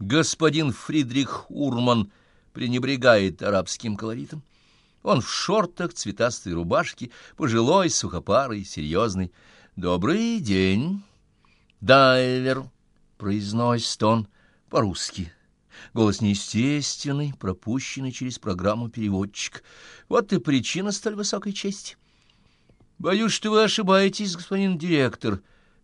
Господин Фридрих Урман пренебрегает арабским колоритом. Он в шортах, цветастой рубашке, пожилой, сухопарый, серьезный. «Добрый день, дайвер», — произносит он по-русски. Голос неестественный, пропущенный через программу переводчик. Вот и причина столь высокой чести. Боюсь, что вы ошибаетесь, господин директор.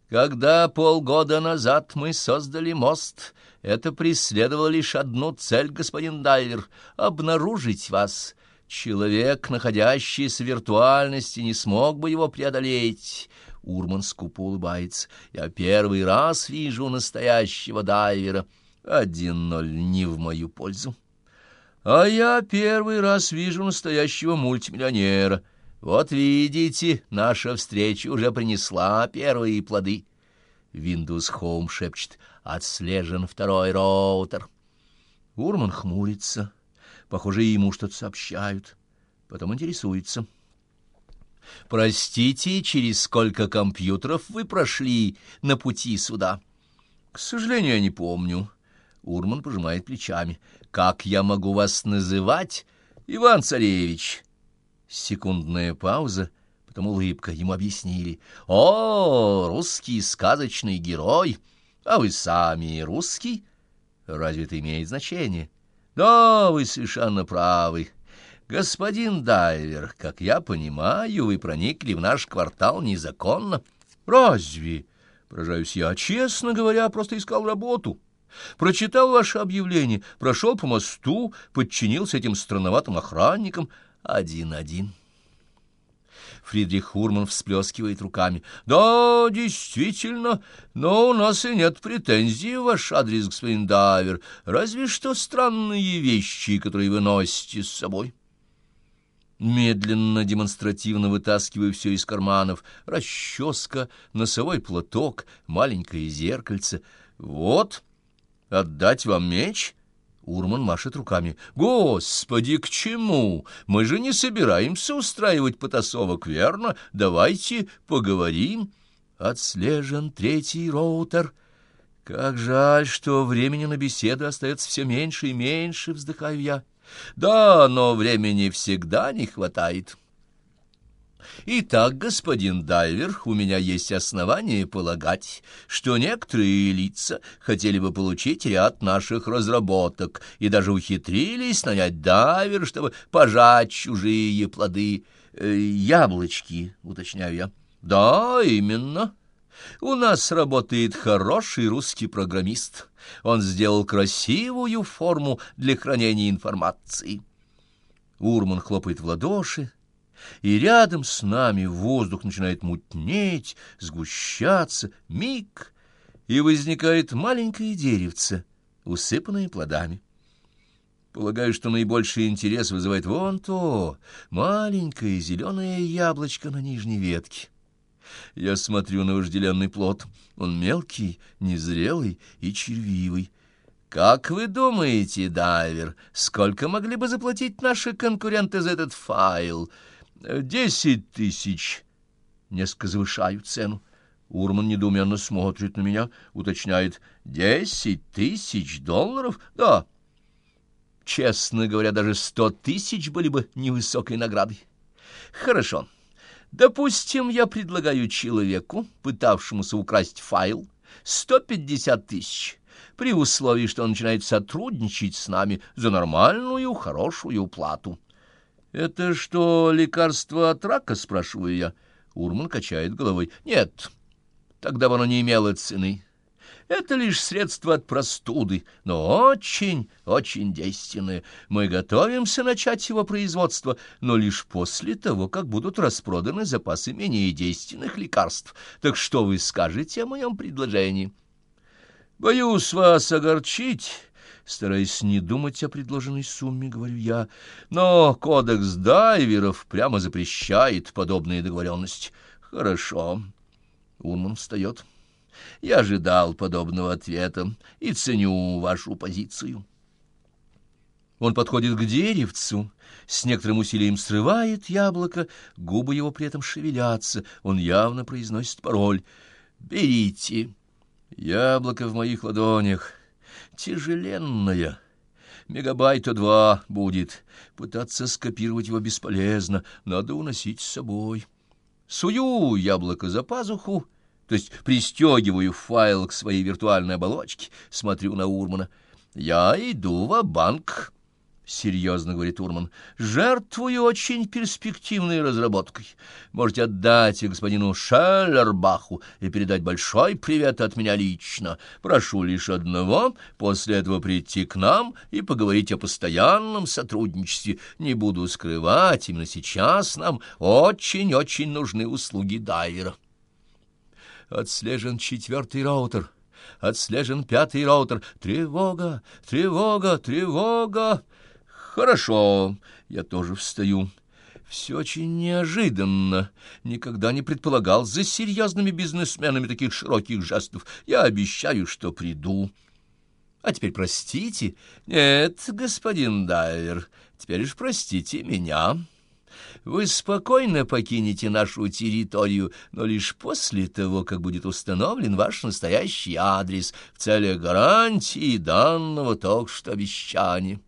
Когда полгода назад мы создали мост, это преследовало лишь одну цель, господин дайвер — обнаружить вас. Человек, находящийся в виртуальности, не смог бы его преодолеть. Урман скупо улыбается. Я первый раз вижу настоящего дайвера. Один ноль не в мою пользу. А я первый раз вижу настоящего мультимиллионера — вот видите, наша встреча уже принесла первые плоды. Windows Home шепчет «Отслежен второй роутер». Урман хмурится. Похоже, ему что-то сообщают. Потом интересуется. «Простите, через сколько компьютеров вы прошли на пути сюда?» «К сожалению, я не помню». Урман пожимает плечами. «Как я могу вас называть?» «Иван Царевич». Секундная пауза, потом улыбка. Ему объяснили. «О, русский сказочный герой! А вы сами русский? Разве это имеет значение?» «Да, вы совершенно правы. Господин Дайвер, как я понимаю, вы проникли в наш квартал незаконно». «Разве?» — поражаюсь я. «Честно говоря, просто искал работу». Прочитал ваше объявление, прошел по мосту, подчинился этим странноватым охранникам, один-один. Фридрих Хурман всплескивает руками. «Да, действительно, но у нас и нет претензий в ваш адрес, господин Дайвер, разве что странные вещи, которые вы носите с собой». Медленно, демонстративно вытаскиваю все из карманов. Расческа, носовой платок, маленькое зеркальце. «Вот, отдать вам меч?» Урман машет руками. «Господи, к чему? Мы же не собираемся устраивать потасовок, верно? Давайте поговорим». Отслежен третий роутер. Как жаль, что времени на беседу остается все меньше и меньше, вздыхаю я. Да, но времени всегда не хватает. Итак, господин Дайвер, у меня есть основания полагать, что некоторые лица хотели бы получить ряд наших разработок и даже ухитрились нанять дайвер, чтобы пожать чужие плоды. Э, яблочки, уточняю я. Да, именно. У нас работает хороший русский программист. Он сделал красивую форму для хранения информации. Урман хлопает в ладоши, и рядом с нами воздух начинает мутнеть, сгущаться, миг, и возникает маленькое деревце, усыпанное плодами. Полагаю, что наибольший интерес вызывает вон то маленькое зеленое яблочко на нижней ветке. Я смотрю на вожделенный плод. Он мелкий, незрелый и червивый. Как вы думаете, дайвер, сколько могли бы заплатить наши конкуренты за этот файл? Десять тысяч. Несколько завышаю цену. Урман недоуменно смотрит на меня, уточняет. Десять тысяч долларов? Да. Честно говоря, даже сто тысяч были бы невысокой наградой. Хорошо. Допустим, я предлагаю человеку, пытавшемуся украсть файл, сто пятьдесят тысяч, при условии, что он начинает сотрудничать с нами за нормальную, хорошую плату. «Это что, лекарство от рака?» — спрашиваю я. Урман качает головой. «Нет, тогда бы оно не имело цены. Это лишь средство от простуды, но очень, очень действенное. Мы готовимся начать его производство, но лишь после того, как будут распроданы запасы менее действенных лекарств. Так что вы скажете о моем предложении?» «Боюсь вас огорчить». Стараясь не думать о предложенной сумме, говорю я, но кодекс дайверов прямо запрещает подобные договоренности. Хорошо. Урман встает. Я ожидал подобного ответа и ценю вашу позицию. Он подходит к деревцу, с некоторым усилием срывает яблоко, губы его при этом шевелятся, он явно произносит пароль. «Берите». Яблоко в моих ладонях. Тяжеленная. Мегабайта два будет. Пытаться скопировать его бесполезно, надо уносить с собой. Сую яблоко за пазуху, то есть пристегиваю файл к своей виртуальной оболочке, смотрю на Урмана. Я иду в банк — серьезно говорит Урман, — жертвую очень перспективной разработкой. Можете отдать ее господину Шеллербаху и передать большой привет от меня лично. Прошу лишь одного, после этого прийти к нам и поговорить о постоянном сотрудничестве. Не буду скрывать, именно сейчас нам очень-очень нужны услуги Дайера. Отслежен четвертый роутер. Отслежен пятый роутер. Тревога, тревога, тревога. Хорошо, я тоже встаю. Все очень неожиданно. Никогда не предполагал за серьезными бизнесменами таких широких жестов. Я обещаю, что приду. А теперь простите. Нет, господин Дайвер, теперь уж простите меня. Вы спокойно покинете нашу территорию, но лишь после того, как будет установлен ваш настоящий адрес в целях гарантии данного только что обещания.